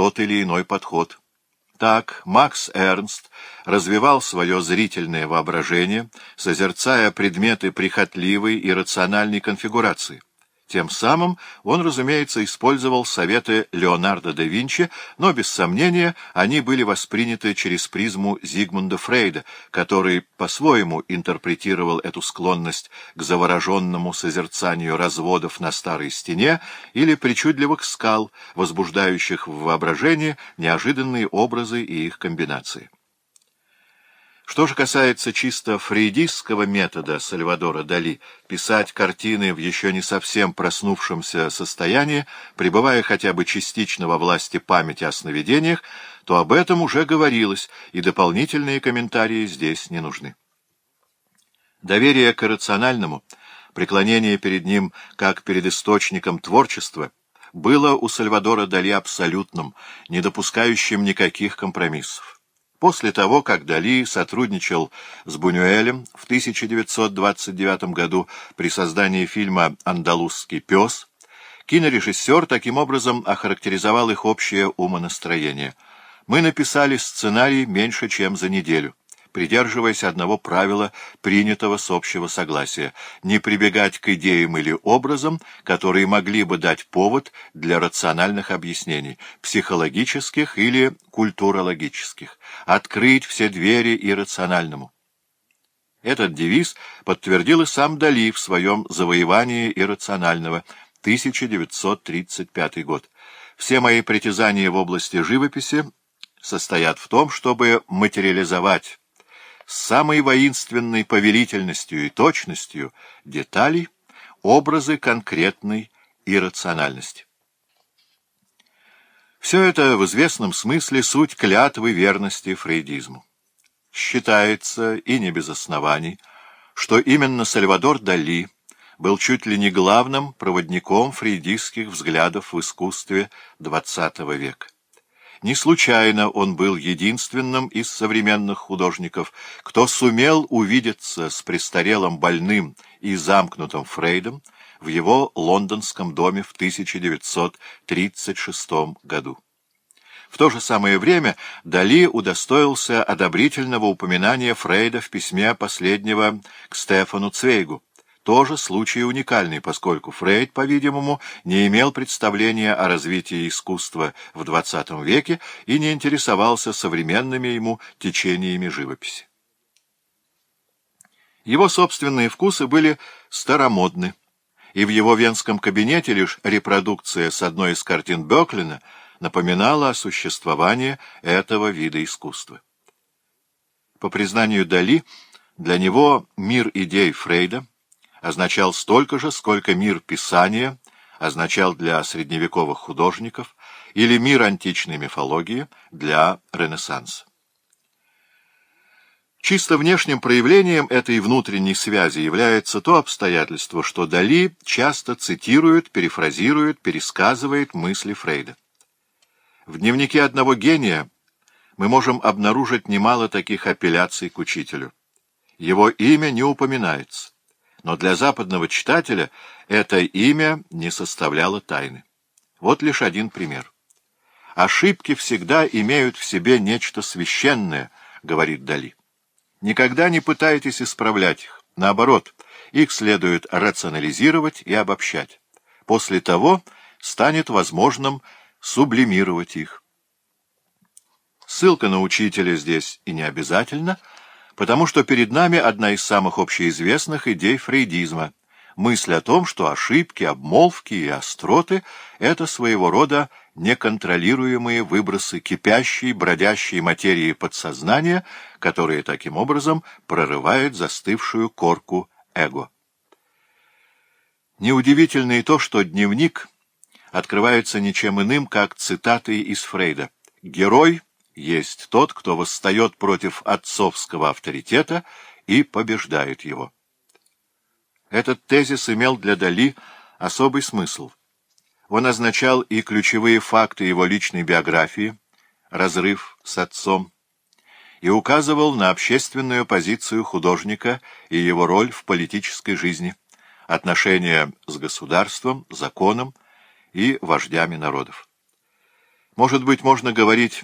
тот или иной подход. Так Макс Эрнст развивал свое зрительное воображение, созерцая предметы прихотливой и рациональной конфигурации. Тем самым он, разумеется, использовал советы Леонардо да Винчи, но, без сомнения, они были восприняты через призму Зигмунда Фрейда, который по-своему интерпретировал эту склонность к завороженному созерцанию разводов на старой стене или причудливых скал, возбуждающих в воображении неожиданные образы и их комбинации. Что же касается чисто фрейдистского метода Сальвадора Дали писать картины в еще не совсем проснувшемся состоянии, пребывая хотя бы частично во власти памяти о сновидениях, то об этом уже говорилось, и дополнительные комментарии здесь не нужны. Доверие к рациональному, преклонение перед ним как перед источником творчества, было у Сальвадора Дали абсолютным, не допускающим никаких компромиссов. После того, как Дали сотрудничал с Бунюэлем в 1929 году при создании фильма «Андалузский пес», кинорежиссер таким образом охарактеризовал их общее умонастроение. «Мы написали сценарий меньше, чем за неделю придерживаясь одного правила, принятого с общего согласия – не прибегать к идеям или образам, которые могли бы дать повод для рациональных объяснений, психологических или культурологических, открыть все двери иррациональному. Этот девиз подтвердил и сам Дали в своем «Завоевании иррационального» 1935 год. Все мои притязания в области живописи состоят в том, чтобы материализовать самой воинственной повелительностью и точностью деталей образы конкретной иррациональности. Все это в известном смысле суть клятвы верности фрейдизму. Считается, и не без оснований, что именно Сальвадор Дали был чуть ли не главным проводником фрейдистских взглядов в искусстве XX века. Не случайно он был единственным из современных художников, кто сумел увидеться с престарелым больным и замкнутым Фрейдом в его лондонском доме в 1936 году. В то же самое время Дали удостоился одобрительного упоминания Фрейда в письме последнего к Стефану Цвейгу. Тоже случай уникальный, поскольку Фрейд, по-видимому, не имел представления о развитии искусства в XX веке и не интересовался современными ему течениями живописи. Его собственные вкусы были старомодны, и в его венском кабинете лишь репродукция с одной из картин Бёклина напоминала о существовании этого вида искусства. По признанию Дали, для него мир идей Фрейда означал столько же, сколько мир писания означал для средневековых художников или мир античной мифологии для Ренессанса. Чисто внешним проявлением этой внутренней связи является то обстоятельство, что Дали часто цитирует, перефразирует, пересказывает мысли Фрейда. В дневнике одного гения мы можем обнаружить немало таких апелляций к учителю. Его имя не упоминается но для западного читателя это имя не составляло тайны. Вот лишь один пример. «Ошибки всегда имеют в себе нечто священное», — говорит Дали. «Никогда не пытайтесь исправлять их. Наоборот, их следует рационализировать и обобщать. После того станет возможным сублимировать их». Ссылка на учителя здесь и не обязательно — потому что перед нами одна из самых общеизвестных идей фрейдизма — мысль о том, что ошибки, обмолвки и остроты — это своего рода неконтролируемые выбросы кипящей, бродящей материи подсознания, которые таким образом прорывают застывшую корку эго. Неудивительно и то, что дневник открывается ничем иным, как цитатой из Фрейда. «Герой есть тот, кто восстает против отцовского авторитета и побеждает его. Этот тезис имел для Дали особый смысл. Он означал и ключевые факты его личной биографии, разрыв с отцом, и указывал на общественную позицию художника и его роль в политической жизни, отношения с государством, законом и вождями народов. Может быть, можно говорить